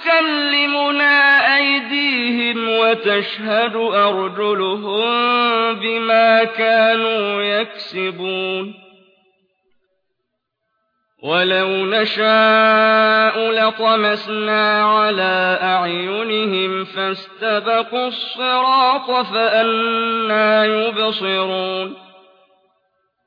وَتُكَلِّمُنَا أَيْدِيهِمْ وَتَشْهَدُ أَرْجُلُهُم بِمَا كَانُوا يَكْسِبُونَ. وَلَوْ نَشَاءُ لَطَمَسْنَا عَلَىٰ أَعْيُنِهِمْ فَاسْتَبَقُوا الصِّرَاطَ فَأَنَّىٰ يُبْصِرُونَ.